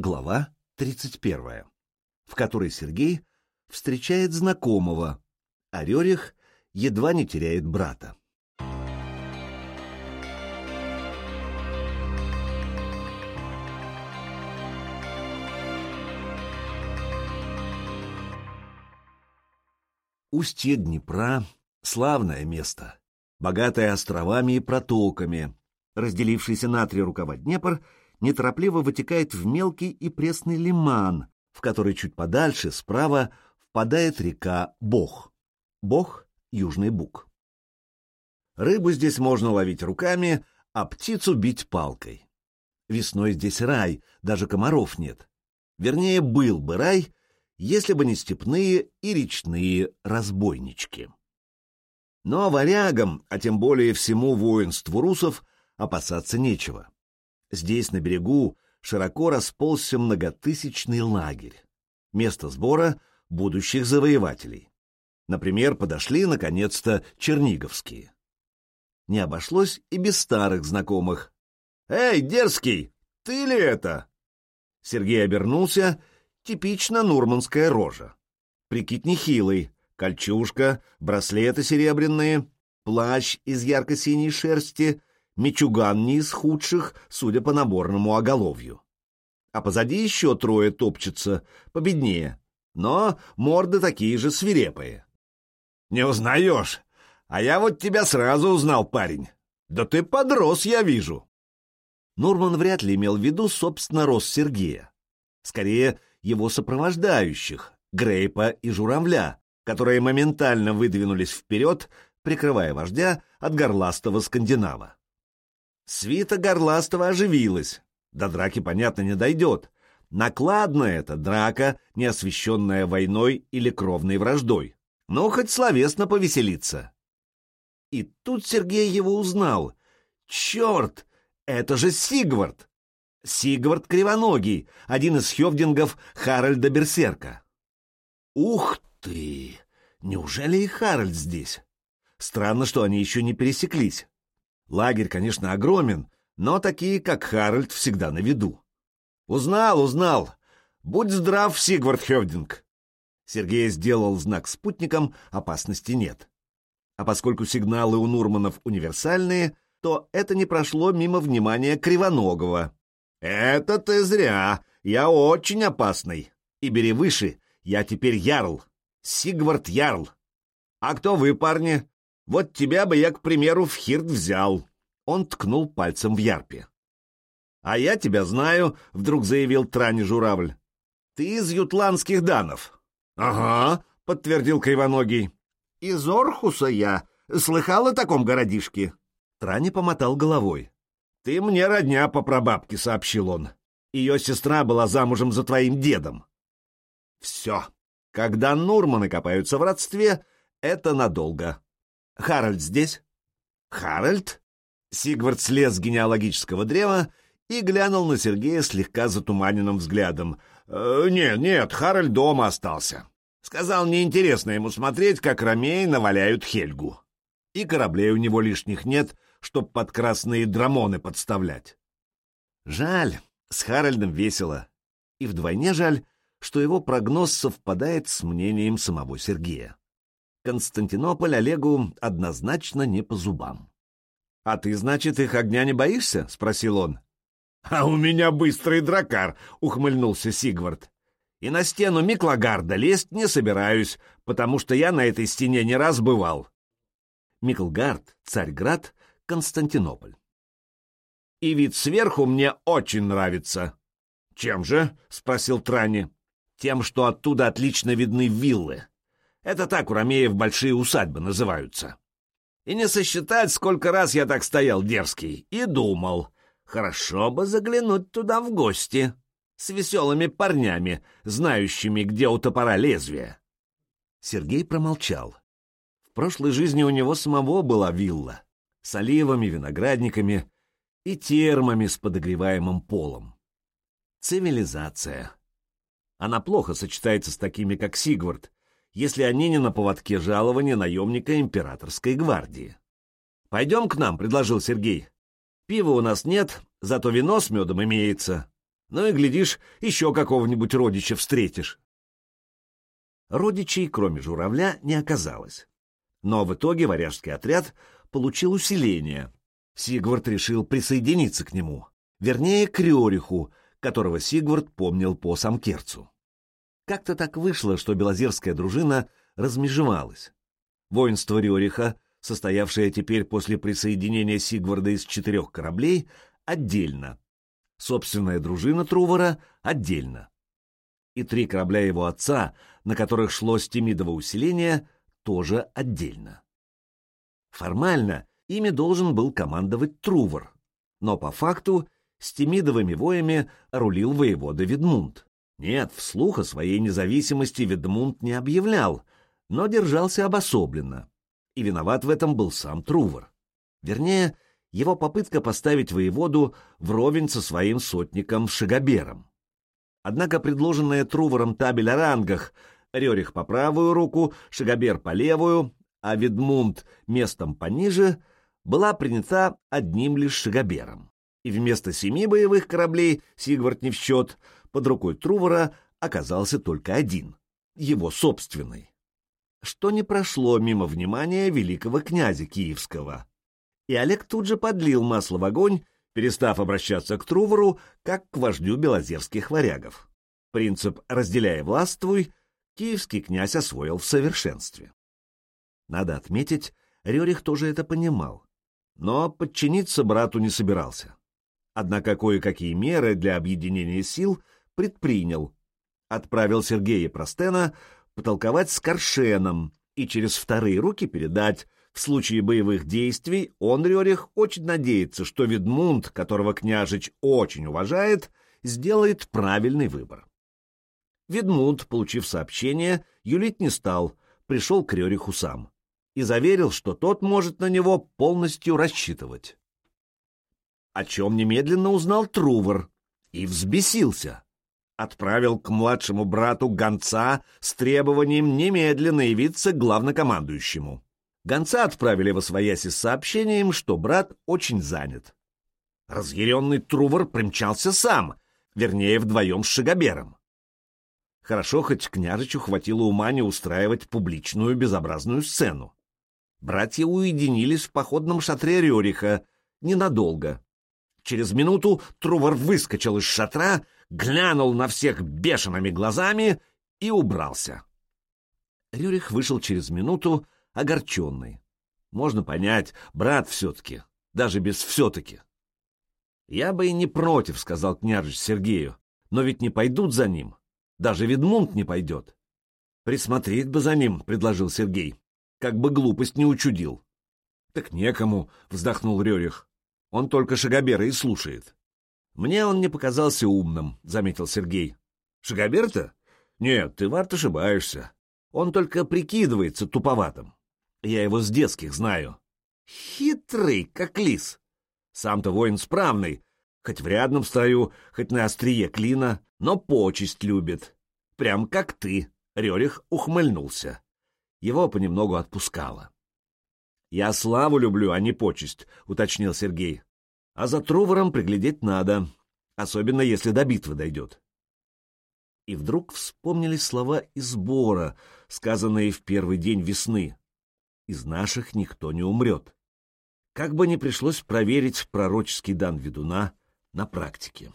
Глава 31, в которой Сергей встречает знакомого, а Рерих едва не теряет брата. Устье Днепра — славное место, богатое островами и протоками. Разделившийся на три рукава Днепр неторопливо вытекает в мелкий и пресный лиман, в который чуть подальше, справа, впадает река Бог. Бог — Южный Буг. Рыбу здесь можно ловить руками, а птицу бить палкой. Весной здесь рай, даже комаров нет. Вернее, был бы рай, если бы не степные и речные разбойнички. Но варягам, а тем более всему воинству русов, опасаться нечего. Здесь, на берегу, широко расползся многотысячный лагерь. Место сбора будущих завоевателей. Например, подошли, наконец-то, черниговские. Не обошлось и без старых знакомых. «Эй, дерзкий, ты ли это?» Сергей обернулся, типично нурманская рожа. Прикид нехилый, кольчужка, браслеты серебряные, плащ из ярко-синей шерсти, Мичуган не из худших, судя по наборному оголовью. А позади еще трое топчутся, победнее, но морды такие же свирепые. «Не узнаешь? А я вот тебя сразу узнал, парень. Да ты подрос, я вижу». Нурман вряд ли имел в виду, собственно, рост Сергея. Скорее, его сопровождающих, Грейпа и Журавля, которые моментально выдвинулись вперед, прикрывая вождя от горластого скандинава. Свита Горластова оживилась. До драки, понятно, не дойдет. Накладная это драка, не освещенная войной или кровной враждой. Ну, хоть словесно повеселиться. И тут Сергей его узнал. Черт, это же Сигвард! Сигвард Кривоногий, один из хевдингов Харальда Берсерка. Ух ты! Неужели и Харальд здесь? Странно, что они еще не пересеклись. Лагерь, конечно, огромен, но такие, как Харальд, всегда на виду. Узнал, узнал. Будь здрав, Сигвард Хевдинг. Сергей сделал знак спутникам, опасности нет. А поскольку сигналы у Нурманов универсальные, то это не прошло мимо внимания Кривоногого. «Это ты зря! Я очень опасный! И бери выше, я теперь Ярл! Сигвард Ярл! А кто вы, парни? Вот тебя бы я, к примеру, в Хирт взял. Он ткнул пальцем в Ярпе. А я тебя знаю, вдруг заявил Трани Журавль. Ты из ютландских данов. Ага, подтвердил Кривоногий. Из Орхуса я. Слыхал о таком городишке? Трани помотал головой. Ты мне родня по прабабке, сообщил он. Ее сестра была замужем за твоим дедом. Все. Когда Нурманы копаются в родстве, это надолго. Харальд здесь? Харальд? Сигвард слез с генеалогического древа и глянул на Сергея слегка затуманенным взглядом. «Э, «Нет, нет, Харальд дома остался. Сказал, неинтересно ему смотреть, как ромеи наваляют Хельгу. И кораблей у него лишних нет, чтоб под красные драмоны подставлять. Жаль, с Харальдом весело. И вдвойне жаль, что его прогноз совпадает с мнением самого Сергея. Константинополь Олегу однозначно не по зубам. «А ты, значит, их огня не боишься?» — спросил он. «А у меня быстрый дракар!» — ухмыльнулся Сигвард. «И на стену Миклагарда лезть не собираюсь, потому что я на этой стене не раз бывал». Миклгард, Царьград, Константинополь. «И вид сверху мне очень нравится». «Чем же?» — спросил Трани. «Тем, что оттуда отлично видны виллы. Это так у ромеев большие усадьбы называются. И не сосчитать, сколько раз я так стоял дерзкий и думал, хорошо бы заглянуть туда в гости с веселыми парнями, знающими, где у топора лезвие. Сергей промолчал. В прошлой жизни у него самого была вилла с оливами, виноградниками и термами с подогреваемым полом. Цивилизация. Она плохо сочетается с такими, как Сигвард, если они не на поводке жалования наемника императорской гвардии. «Пойдем к нам», — предложил Сергей. «Пива у нас нет, зато вино с медом имеется. Ну и, глядишь, еще какого-нибудь родича встретишь. Родичей, кроме журавля, не оказалось. Но в итоге варяжский отряд получил усиление. Сигвард решил присоединиться к нему, вернее, к Рериху, которого Сигвард помнил по Самкерцу. Как-то так вышло, что белозерская дружина размежевалась. Воинство Рериха, состоявшее теперь после присоединения Сигварда из четырех кораблей, отдельно. Собственная дружина Трувора отдельно. И три корабля его отца, на которых шло стемидово усиление, тоже отдельно. Формально ими должен был командовать Трувор, но по факту с Темидовыми воями рулил воевода Ведмунд. Нет, вслух о своей независимости Ведмунд не объявлял, но держался обособленно. И виноват в этом был сам Трувор. Вернее, его попытка поставить воеводу вровень со своим сотником Шагобером. Однако предложенная Трувором табель о рангах Рерих по правую руку, Шагобер по левую, а Ведмунд местом пониже, была принята одним лишь Шагобером. И вместо семи боевых кораблей, Сигвард не в счет, под рукой Трувора оказался только один, его собственный. Что не прошло мимо внимания великого князя Киевского. И Олег тут же подлил масло в огонь, перестав обращаться к Трувору, как к вождю белозерских варягов. Принцип «разделяй властвуй» киевский князь освоил в совершенстве. Надо отметить, Рерих тоже это понимал, но подчиниться брату не собирался. Однако кое-какие меры для объединения сил предпринял. Отправил Сергея Простена потолковать с Коршеном и через вторые руки передать, в случае боевых действий он, Рерих, очень надеется, что Ведмунд, которого княжич очень уважает, сделает правильный выбор. Ведмунд, получив сообщение, юлить не стал, пришел к Рериху сам и заверил, что тот может на него полностью рассчитывать. О чем немедленно узнал Трувор и взбесился. Отправил к младшему брату гонца с требованием немедленно явиться главнокомандующему. Гонца отправили во свояси с сообщением, что брат очень занят. Разъяренный Трувор примчался сам, вернее, вдвоем с Шагобером. Хорошо, хоть княжичу хватило ума не устраивать публичную безобразную сцену. Братья уединились в походном шатре Рериха ненадолго. Через минуту Трувор выскочил из шатра, глянул на всех бешеными глазами и убрался. Рюрих вышел через минуту, огорченный. Можно понять, брат все-таки, даже без все-таки. «Я бы и не против», — сказал княжич Сергею, — «но ведь не пойдут за ним. Даже Ведмунд не пойдет». «Присмотреть бы за ним», — предложил Сергей, — «как бы глупость не учудил». «Так некому», — вздохнул Рерих. «Он только Шагобера и слушает». «Мне он не показался умным», — заметил Сергей. «Шагобер-то? Нет, ты, Варт, ошибаешься. Он только прикидывается туповатым. Я его с детских знаю. Хитрый, как лис. Сам-то воин справный, хоть в рядном стою, хоть на острие клина, но почесть любит. Прям как ты, — Рерих ухмыльнулся. Его понемногу отпускало. — Я славу люблю, а не почесть, — уточнил Сергей. — А за Трувором приглядеть надо, особенно если до битвы дойдет. И вдруг вспомнились слова из сбора, сказанные в первый день весны из наших никто не умрет. Как бы ни пришлось проверить пророческий дан ведуна на практике.